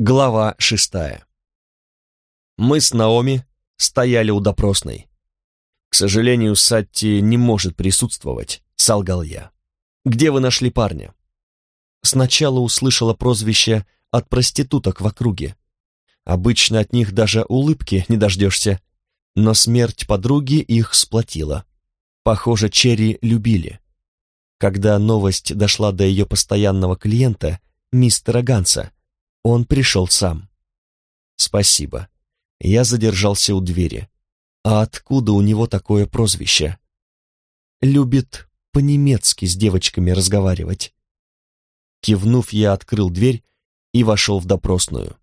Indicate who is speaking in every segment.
Speaker 1: Глава шестая. Мы с Наоми стояли у допросной. К сожалению, Сатти не может присутствовать, солгал я. Где вы нашли парня? Сначала услышала прозвище от проституток в округе. Обычно от них даже улыбки не дождешься, но смерть подруги их сплотила. Похоже, Черри любили. Когда новость дошла до ее постоянного клиента, мистера Ганса, он пришел сам. Спасибо. Я задержался у двери. А откуда у него такое прозвище? Любит по-немецки с девочками разговаривать. Кивнув, я открыл дверь и вошел в допросную.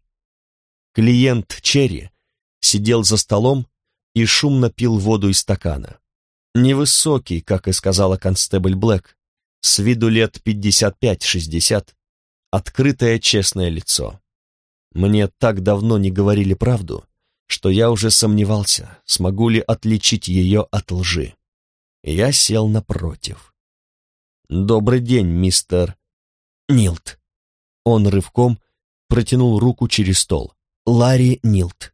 Speaker 1: Клиент Черри сидел за столом и шумно пил воду из стакана. Невысокий, как и сказала констебль Блэк, с виду лет пятьдесят пять-шестьдесят, открытое честное лицо. Мне так давно не говорили правду, что я уже сомневался, смогу ли отличить ее от лжи. Я сел напротив. «Добрый день, мистер Нилт». Он рывком протянул руку через стол. «Ларри Нилт».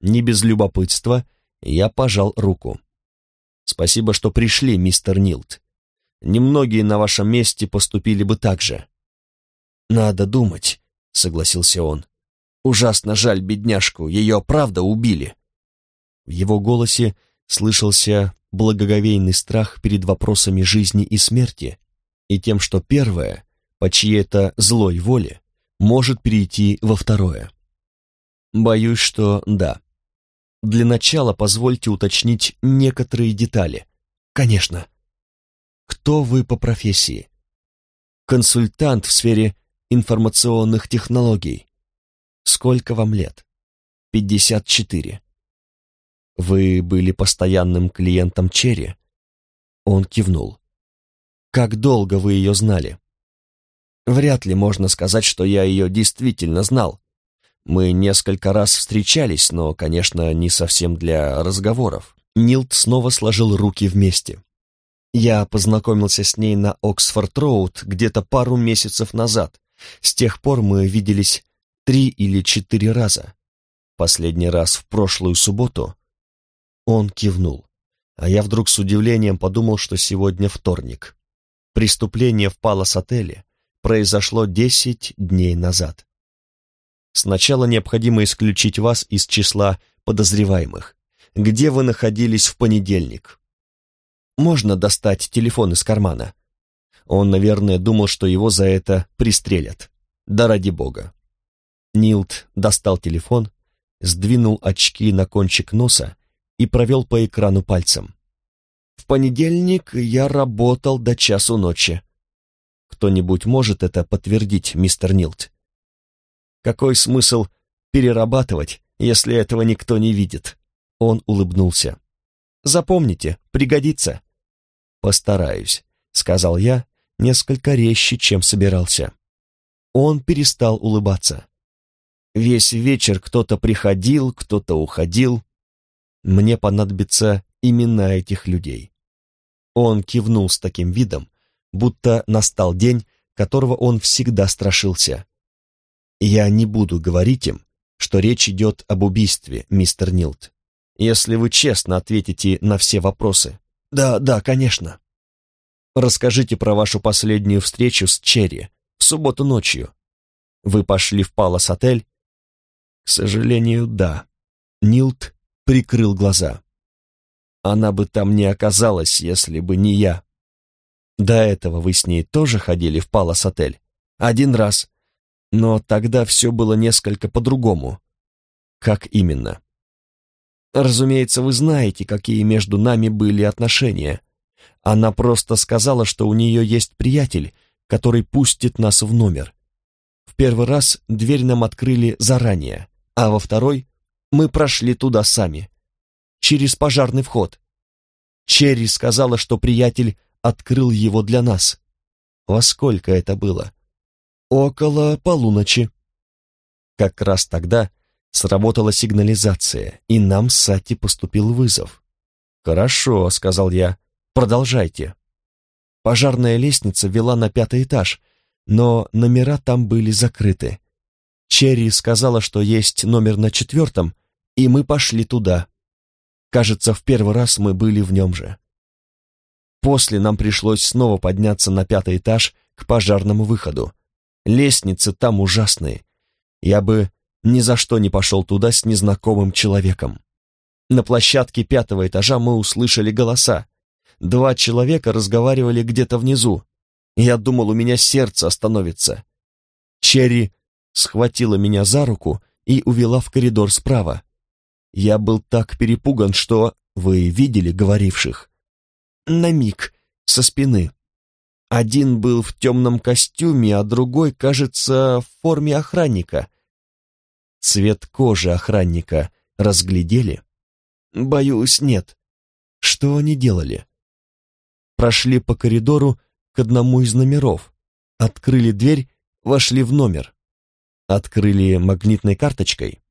Speaker 1: Не без любопытства я пожал руку. «Спасибо, что пришли, мистер Нилт. Немногие на вашем месте поступили бы так же. «Надо думать», — согласился он. «Ужасно жаль бедняжку, ее правда убили». В его голосе слышался благоговейный страх перед вопросами жизни и смерти и тем, что первое, по чьей-то злой воле, может перейти во второе. Боюсь, что да. Для начала позвольте уточнить некоторые детали. Конечно. Кто вы по профессии? Консультант в сфере информационных технологий. Сколько вам лет? Пятьдесят четыре. Вы были постоянным клиентом Черри? Он кивнул. Как долго вы ее знали? Вряд ли можно сказать, что я ее действительно знал. Мы несколько раз встречались, но, конечно, не совсем для разговоров. Нилт снова сложил руки вместе. Я познакомился с ней на Оксфорд-Роуд где-то пару месяцев назад. С тех пор мы виделись три или четыре раза. Последний раз в прошлую субботу он кивнул, а я вдруг с удивлением подумал, что сегодня вторник. Преступление в Палас-отеле произошло десять дней назад. Сначала необходимо исключить вас из числа подозреваемых. Где вы находились в понедельник? Можно достать телефон из кармана? Он, наверное, думал, что его за это пристрелят. Да ради бога. Нилт достал телефон, сдвинул очки на кончик носа и провел по экрану пальцем. «В понедельник я работал до часу ночи. Кто-нибудь может это подтвердить, мистер Нилт? Какой смысл перерабатывать, если этого никто не видит?» Он улыбнулся. «Запомните, пригодится». «Постараюсь», — сказал я несколько резче, чем собирался. Он перестал улыбаться. Весь вечер кто-то приходил, кто-то уходил. Мне понадобятся имена этих людей. Он кивнул с таким видом, будто настал день, которого он всегда страшился. Я не буду говорить им, что речь идет об убийстве, мистер Нилт. Если вы честно ответите на все вопросы. Да, да, конечно. Расскажите про вашу последнюю встречу с Черри в субботу ночью. Вы пошли в Палас-отель? К сожалению, да. Нилт прикрыл глаза. Она бы там не оказалась, если бы не я. До этого вы с ней тоже ходили в Палас-отель? Один раз. Но тогда все было несколько по-другому. Как именно? Разумеется, вы знаете, какие между нами были отношения. Она просто сказала, что у нее есть приятель, который пустит нас в номер. В первый раз дверь нам открыли заранее, а во второй мы прошли туда сами, через пожарный вход. Черри сказала, что приятель открыл его для нас. Во сколько это было? Около полуночи. Как раз тогда сработала сигнализация, и нам с Сати поступил вызов. «Хорошо», — сказал я, Продолжайте. Пожарная лестница вела на пятый этаж, но номера там были закрыты. Черри сказала, что есть номер на четвертом, и мы пошли туда. Кажется, в первый раз мы были в нем же. После нам пришлось снова подняться на пятый этаж к пожарному выходу. Лестницы там ужасные. Я бы ни за что не пошел туда с незнакомым человеком. На площадке пятого этажа мы услышали голоса. Два человека разговаривали где-то внизу. Я думал, у меня сердце остановится. Черри схватила меня за руку и увела в коридор справа. Я был так перепуган, что... Вы видели говоривших? На миг, со спины. Один был в темном костюме, а другой, кажется, в форме охранника. Цвет кожи охранника разглядели? Боюсь, нет. Что они делали? Прошли по коридору к одному из номеров, открыли дверь, вошли в номер. Открыли магнитной карточкой?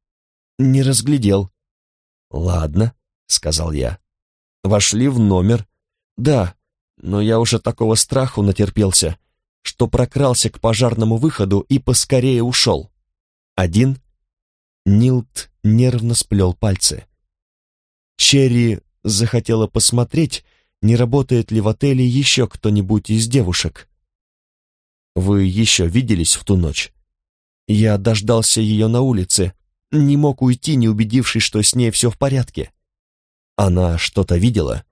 Speaker 1: Не разглядел. Ладно, сказал я. Вошли в номер. Да, но я уже такого страху натерпелся, что прокрался к пожарному выходу и поскорее ушел. Один. Нилт нервно сплел пальцы. Черри захотела посмотреть, не работает ли в отеле еще кто-нибудь из девушек. Вы еще виделись в ту ночь? Я дождался ее на улице, не мог уйти, не убедившись, что с ней все в порядке. Она что-то видела?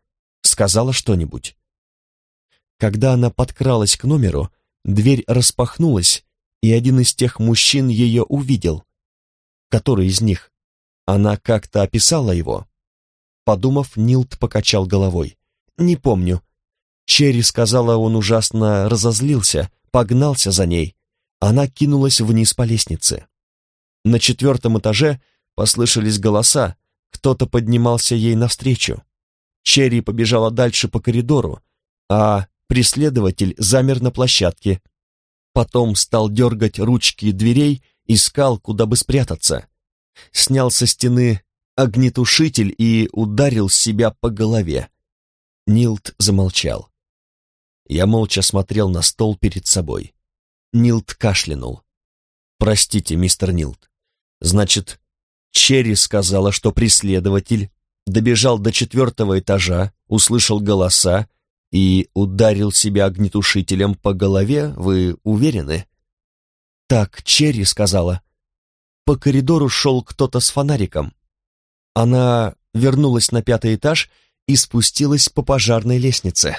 Speaker 1: Сказала что-нибудь? Когда она подкралась к номеру, дверь распахнулась, и один из тех мужчин ее увидел. Который из них? Она как-то описала его? Подумав, Нилт покачал головой. «Не помню». Черри сказала, он ужасно разозлился, погнался за ней. Она кинулась вниз по лестнице. На четвертом этаже послышались голоса, кто-то поднимался ей навстречу. Черри побежала дальше по коридору, а преследователь замер на площадке. Потом стал дергать ручки дверей, искал, куда бы спрятаться. Снял со стены огнетушитель и ударил себя по голове. Нилт замолчал. Я молча смотрел на стол перед собой. Нилт кашлянул. «Простите, мистер Нилт. Значит, Черри сказала, что преследователь добежал до четвертого этажа, услышал голоса и ударил себя огнетушителем по голове, вы уверены?» «Так, Черри сказала. По коридору шел кто-то с фонариком. Она вернулась на пятый этаж и спустилась по пожарной лестнице.